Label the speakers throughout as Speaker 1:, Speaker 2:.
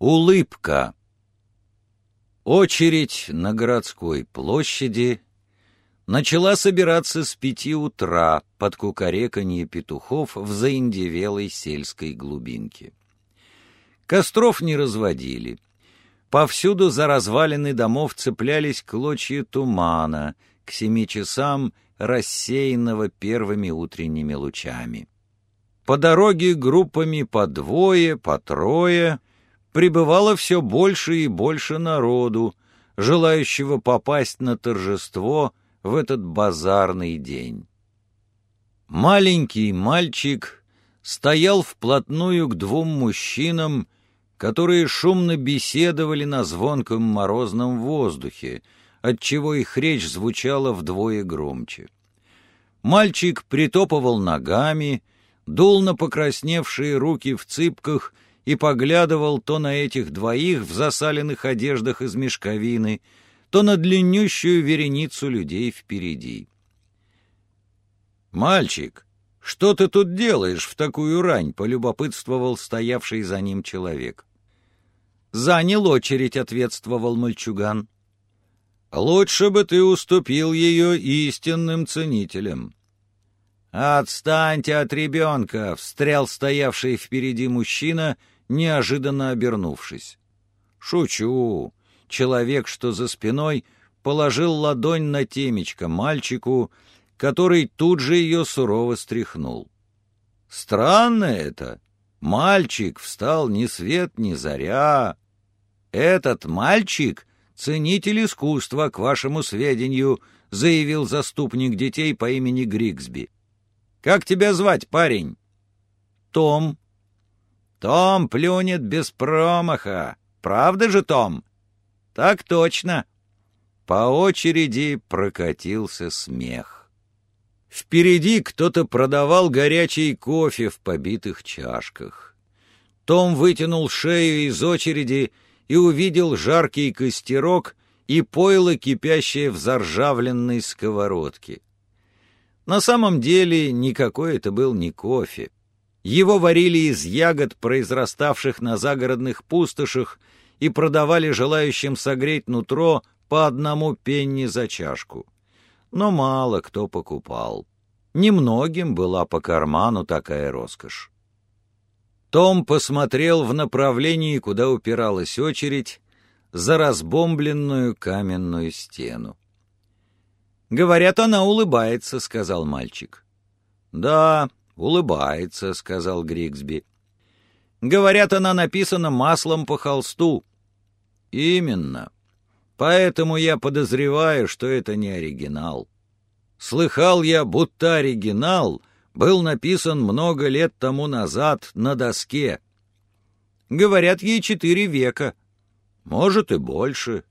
Speaker 1: Улыбка. Очередь на городской площади начала собираться с пяти утра под кукареканье петухов в заиндевелой сельской глубинке. Костров не разводили. Повсюду за развалины домов цеплялись клочья тумана, к семи часам рассеянного первыми утренними лучами. По дороге группами по двое, по трое — прибывало все больше и больше народу, желающего попасть на торжество в этот базарный день. Маленький мальчик стоял вплотную к двум мужчинам, которые шумно беседовали на звонком морозном воздухе, отчего их речь звучала вдвое громче. Мальчик притопывал ногами, дул на покрасневшие руки в цыпках и поглядывал то на этих двоих в засаленных одеждах из мешковины, то на длиннющую вереницу людей впереди. «Мальчик, что ты тут делаешь в такую рань?» — полюбопытствовал стоявший за ним человек. «Занял очередь», — ответствовал мальчуган. «Лучше бы ты уступил ее истинным ценителям». «Отстаньте от ребенка!» — встрял стоявший впереди мужчина, неожиданно обернувшись. «Шучу!» Человек, что за спиной, положил ладонь на темечко мальчику, который тут же ее сурово стряхнул. «Странно это! Мальчик встал ни свет, ни заря. Этот мальчик — ценитель искусства, к вашему сведению», — заявил заступник детей по имени Григсби. Как тебя звать, парень?» «Том». «Том плюнет без промаха. Правда же, Том?» «Так точно». По очереди прокатился смех. Впереди кто-то продавал горячий кофе в побитых чашках. Том вытянул шею из очереди и увидел жаркий костерок и пойло, кипящее в заржавленной сковородке. На самом деле никакой это был не кофе. Его варили из ягод, произраставших на загородных пустошах, и продавали желающим согреть нутро по одному пенни за чашку. Но мало кто покупал. Немногим была по карману такая роскошь. Том посмотрел в направлении, куда упиралась очередь, за разбомбленную каменную стену. «Говорят, она улыбается», — сказал мальчик. «Да, улыбается», — сказал Григсби. «Говорят, она написана маслом по холсту». «Именно. Поэтому я подозреваю, что это не оригинал. Слыхал я, будто оригинал был написан много лет тому назад на доске. Говорят, ей четыре века. Может, и больше.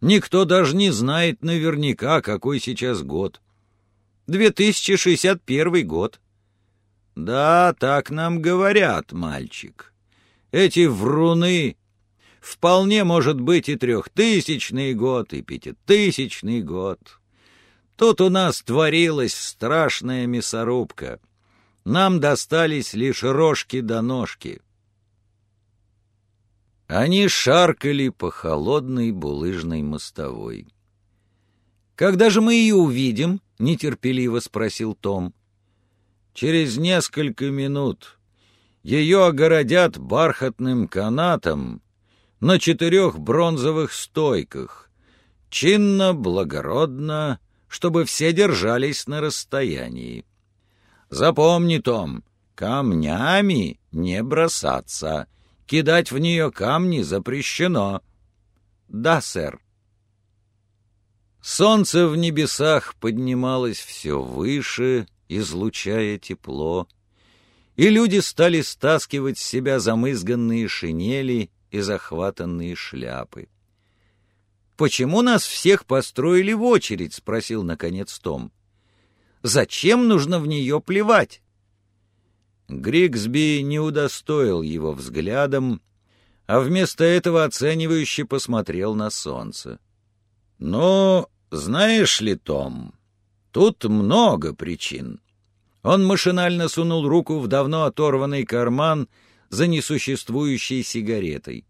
Speaker 1: Никто даже не знает наверняка, какой сейчас год. 2061 год. Да, так нам говорят, мальчик. Эти вруны... Вполне может быть и трехтысячный год, и пятитысячный год. Тут у нас творилась страшная мясорубка. Нам достались лишь рожки до да ножки. Они шаркали по холодной булыжной мостовой. «Когда же мы ее увидим?» — нетерпеливо спросил Том. «Через несколько минут. Ее огородят бархатным канатом на четырех бронзовых стойках. Чинно, благородно, чтобы все держались на расстоянии. Запомни, Том, камнями не бросаться» Кидать в нее камни запрещено. Да, сэр. Солнце в небесах поднималось все выше, излучая тепло, и люди стали стаскивать с себя замызганные шинели и захватанные шляпы. «Почему нас всех построили в очередь?» — спросил, наконец, Том. «Зачем нужно в нее плевать?» Григсби не удостоил его взглядом, а вместо этого оценивающе посмотрел на солнце. «Ну, знаешь ли, Том, тут много причин». Он машинально сунул руку в давно оторванный карман за несуществующей сигаретой.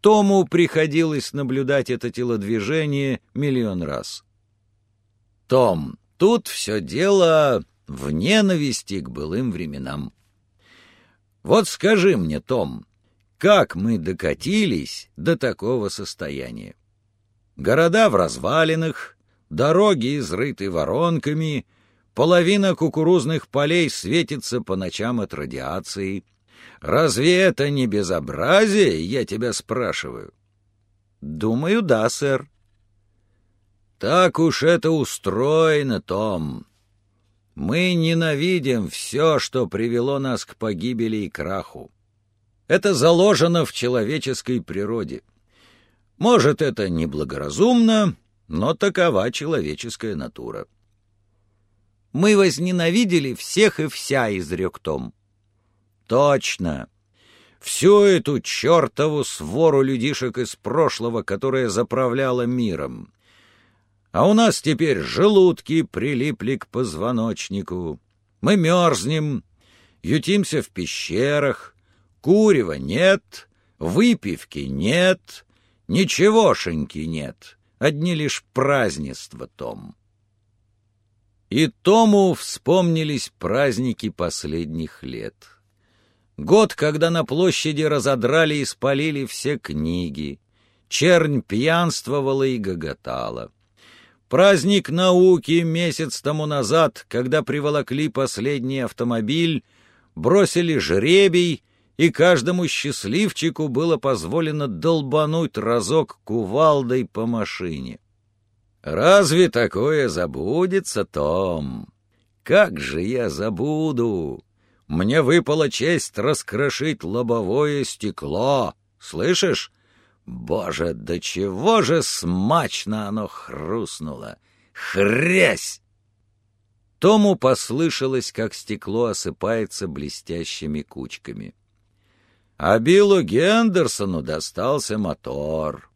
Speaker 1: Тому приходилось наблюдать это телодвижение миллион раз. «Том, тут все дело в ненависти к былым временам. Вот скажи мне, Том, как мы докатились до такого состояния? Города в развалинах, дороги изрыты воронками, половина кукурузных полей светится по ночам от радиации. Разве это не безобразие, я тебя спрашиваю? Думаю, да, сэр. Так уж это устроено, Том. Мы ненавидим все, что привело нас к погибели и краху. Это заложено в человеческой природе. Может, это неблагоразумно, но такова человеческая натура. «Мы возненавидели всех и вся», — изрек Том. «Точно. Всю эту чертову свору людишек из прошлого, которая заправляла миром. А у нас теперь желудки прилипли к позвоночнику. Мы мерзнем, ютимся в пещерах, курева нет, выпивки нет, ничегошеньки нет, одни лишь празднества, Том. И Тому вспомнились праздники последних лет. Год, когда на площади разодрали и спалили все книги, чернь пьянствовала и гоготала. Праздник науки месяц тому назад, когда приволокли последний автомобиль, бросили жребий, и каждому счастливчику было позволено долбануть разок кувалдой по машине. Разве такое забудется, Том? Как же я забуду? Мне выпала честь раскрошить лобовое стекло. Слышишь? Боже, до чего же смачно оно хрустнуло! Хрясь! Тому послышалось, как стекло осыпается блестящими кучками. А Биллу Гендерсону достался мотор.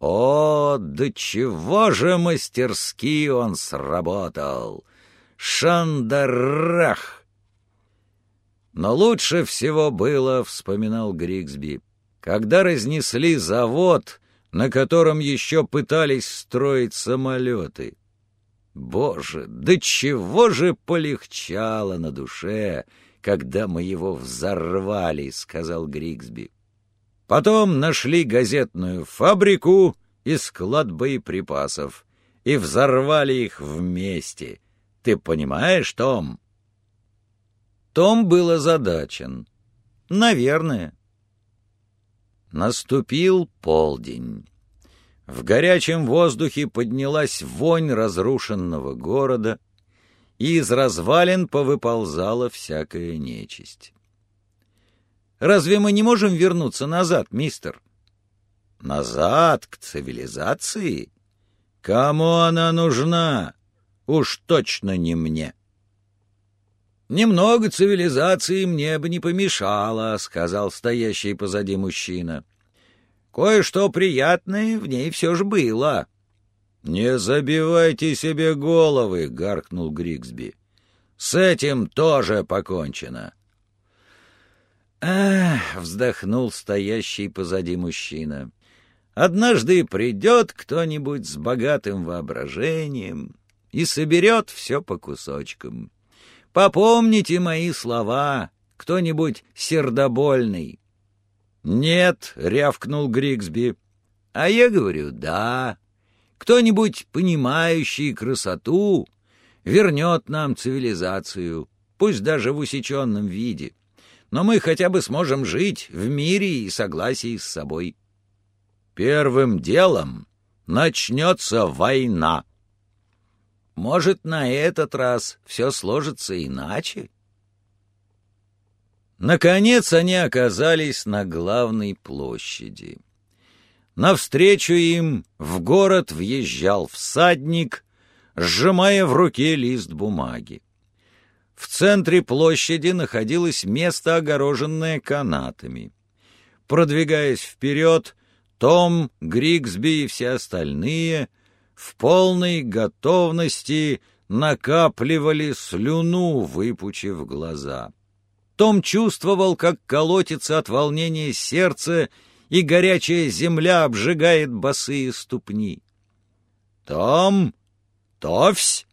Speaker 1: О, до чего же мастерски он сработал! Шандарах! Но лучше всего было, — вспоминал Григсби, — когда разнесли завод, на котором еще пытались строить самолеты. Боже, да чего же полегчало на душе, когда мы его взорвали, — сказал Григсби. Потом нашли газетную фабрику и склад боеприпасов и взорвали их вместе. Ты понимаешь, Том? Том был озадачен. Наверное. Наступил полдень. В горячем воздухе поднялась вонь разрушенного города, и из развалин повыползала всякая нечисть. «Разве мы не можем вернуться назад, мистер?» «Назад, к цивилизации? Кому она нужна? Уж точно не мне!» «Немного цивилизации мне бы не помешало», — сказал стоящий позади мужчина. «Кое-что приятное в ней все же было». «Не забивайте себе головы», — гаркнул Григсби. «С этим тоже покончено». «Ах!» — вздохнул стоящий позади мужчина. «Однажды придет кто-нибудь с богатым воображением и соберет все по кусочкам». Попомните мои слова, кто-нибудь сердобольный. Нет, рявкнул Григсби. А я говорю, да. Кто-нибудь, понимающий красоту, вернет нам цивилизацию, пусть даже в усеченном виде. Но мы хотя бы сможем жить в мире и согласии с собой. Первым делом начнется война. Может, на этот раз все сложится иначе? Наконец они оказались на главной площади. Навстречу им в город въезжал всадник, сжимая в руке лист бумаги. В центре площади находилось место, огороженное канатами. Продвигаясь вперед, Том, Григсби и все остальные — в полной готовности накапливали слюну, выпучив глаза. Том чувствовал, как колотится от волнения сердце, и горячая земля обжигает босые ступни. «Том! Товсь!»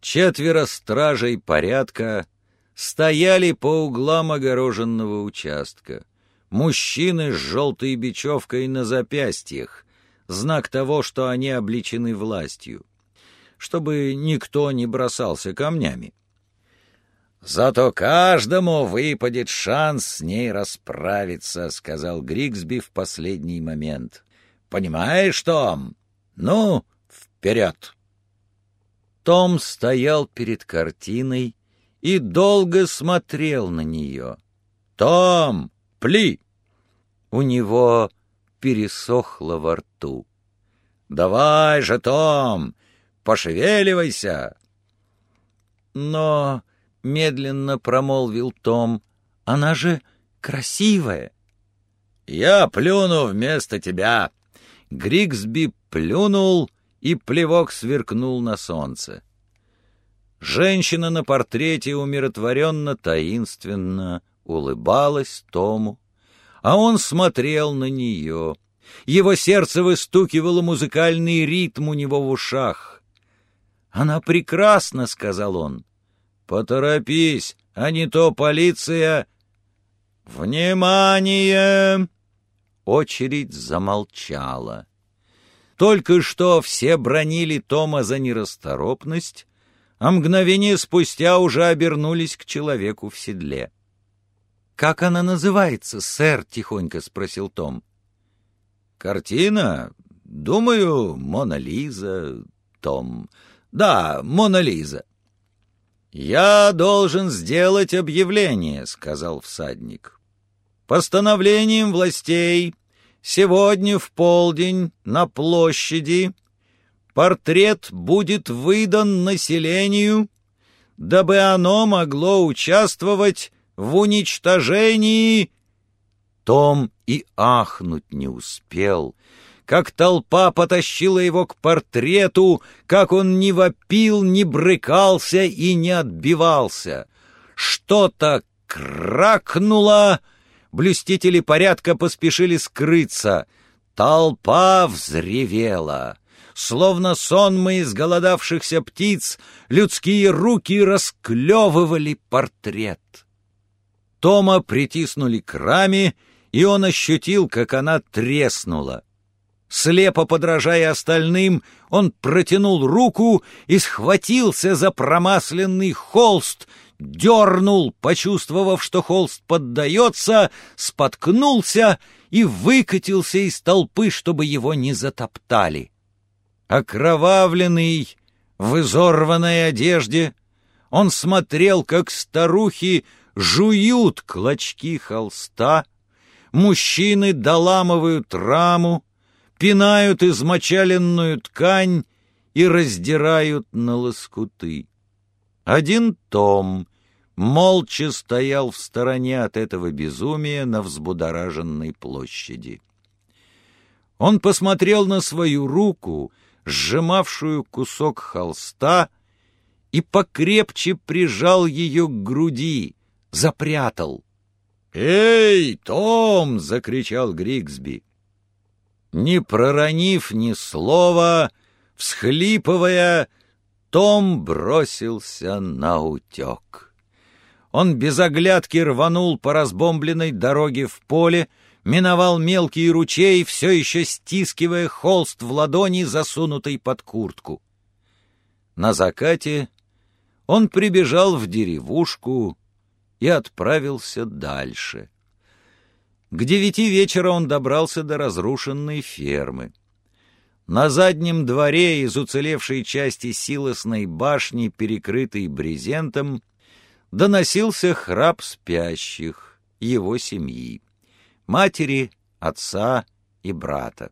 Speaker 1: Четверо стражей порядка стояли по углам огороженного участка. Мужчины с желтой бечевкой на запястьях, знак того, что они обличены властью, чтобы никто не бросался камнями. «Зато каждому выпадет шанс с ней расправиться», — сказал Григсби в последний момент. «Понимаешь, Том? Ну, вперед!» Том стоял перед картиной и долго смотрел на нее. «Том, пли!» У него пересохло во рту. «Давай же, Том, пошевеливайся!» Но медленно промолвил Том. «Она же красивая!» «Я плюну вместо тебя!» Григсби плюнул, и плевок сверкнул на солнце. Женщина на портрете умиротворенно, таинственно улыбалась Тому, а он смотрел на нее. Его сердце выстукивало музыкальный ритм у него в ушах. «Она прекрасна», — сказал он. «Поторопись, а не то полиция...» «Внимание!» Очередь замолчала. Только что все бронили Тома за нерасторопность, а мгновение спустя уже обернулись к человеку в седле. «Как она называется, сэр?» — тихонько спросил Том. «Картина? Думаю, Мона Лиза, Том. Да, Мона Лиза». «Я должен сделать объявление», — сказал всадник. «Постановлением властей сегодня в полдень на площади портрет будет выдан населению, дабы оно могло участвовать в уничтожении...» Том и ахнуть не успел — как толпа потащила его к портрету, как он не вопил, не брыкался и не отбивался. Что-то кракнуло, блюстители порядка поспешили скрыться. Толпа взревела. Словно сонмы изголодавшихся птиц, людские руки расклевывали портрет. Тома притиснули к раме, и он ощутил, как она треснула. Слепо подражая остальным, он протянул руку и схватился за промасленный холст, дернул, почувствовав, что холст поддается, споткнулся и выкатился из толпы, чтобы его не затоптали. Окровавленный, в изорванной одежде, он смотрел, как старухи жуют клочки холста, мужчины доламывают раму, пинают измочаленную ткань и раздирают на лоскуты. Один том молча стоял в стороне от этого безумия на взбудораженной площади. Он посмотрел на свою руку, сжимавшую кусок холста, и покрепче прижал ее к груди, запрятал. «Эй, Том!» — закричал Григсби не проронив ни слова, всхлипывая, Том бросился на утек. Он без оглядки рванул по разбомбленной дороге в поле, миновал мелкий ручей, все еще стискивая холст в ладони, засунутый под куртку. На закате он прибежал в деревушку и отправился дальше — к девяти вечера он добрался до разрушенной фермы. На заднем дворе из уцелевшей части силосной башни, перекрытой брезентом, доносился храп спящих, его семьи, матери, отца и брата.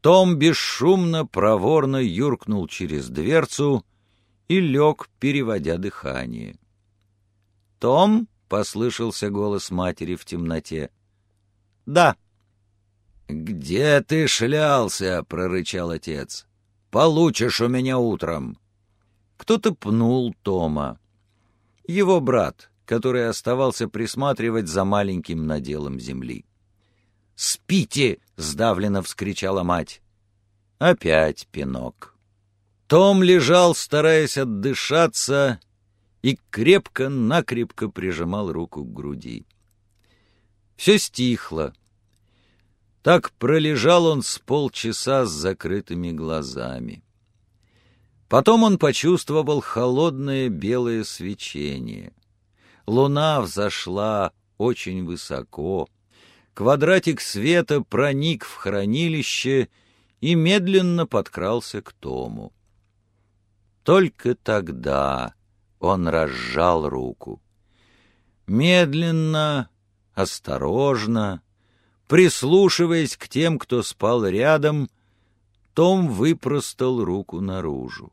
Speaker 1: Том бесшумно, проворно юркнул через дверцу и лег, переводя дыхание. «Том?» Послышался голос матери в темноте. «Да». «Где ты шлялся?» — прорычал отец. «Получишь у меня утром». Кто-то пнул Тома. Его брат, который оставался присматривать за маленьким наделом земли. «Спите!» — сдавленно вскричала мать. Опять пинок. Том лежал, стараясь отдышаться, и крепко-накрепко прижимал руку к груди. Все стихло. Так пролежал он с полчаса с закрытыми глазами. Потом он почувствовал холодное белое свечение. Луна взошла очень высоко. Квадратик света проник в хранилище и медленно подкрался к Тому. Только тогда он разжал руку. Медленно, осторожно, прислушиваясь к тем, кто спал рядом, Том выпростал руку наружу.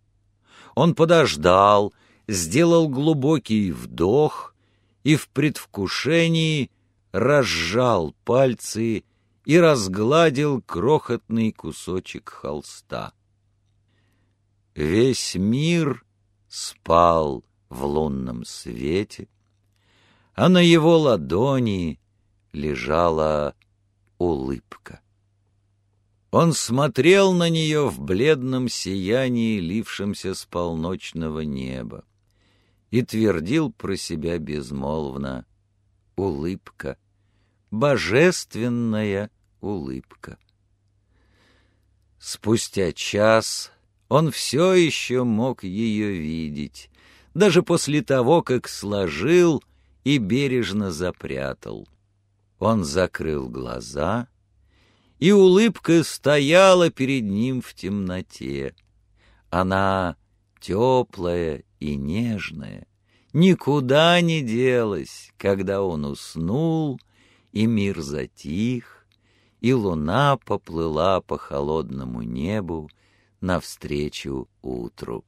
Speaker 1: Он подождал, сделал глубокий вдох и в предвкушении разжал пальцы и разгладил крохотный кусочек холста. Весь мир спал в лунном свете, а на его ладони лежала улыбка. Он смотрел на нее в бледном сиянии, лившемся с полночного неба, и твердил про себя безмолвно «Улыбка, божественная улыбка». Спустя час он все еще мог ее видеть, даже после того, как сложил и бережно запрятал. Он закрыл глаза, и улыбка стояла перед ним в темноте. Она теплая и нежная, никуда не делась, когда он уснул, и мир затих, и луна поплыла по холодному небу навстречу утру.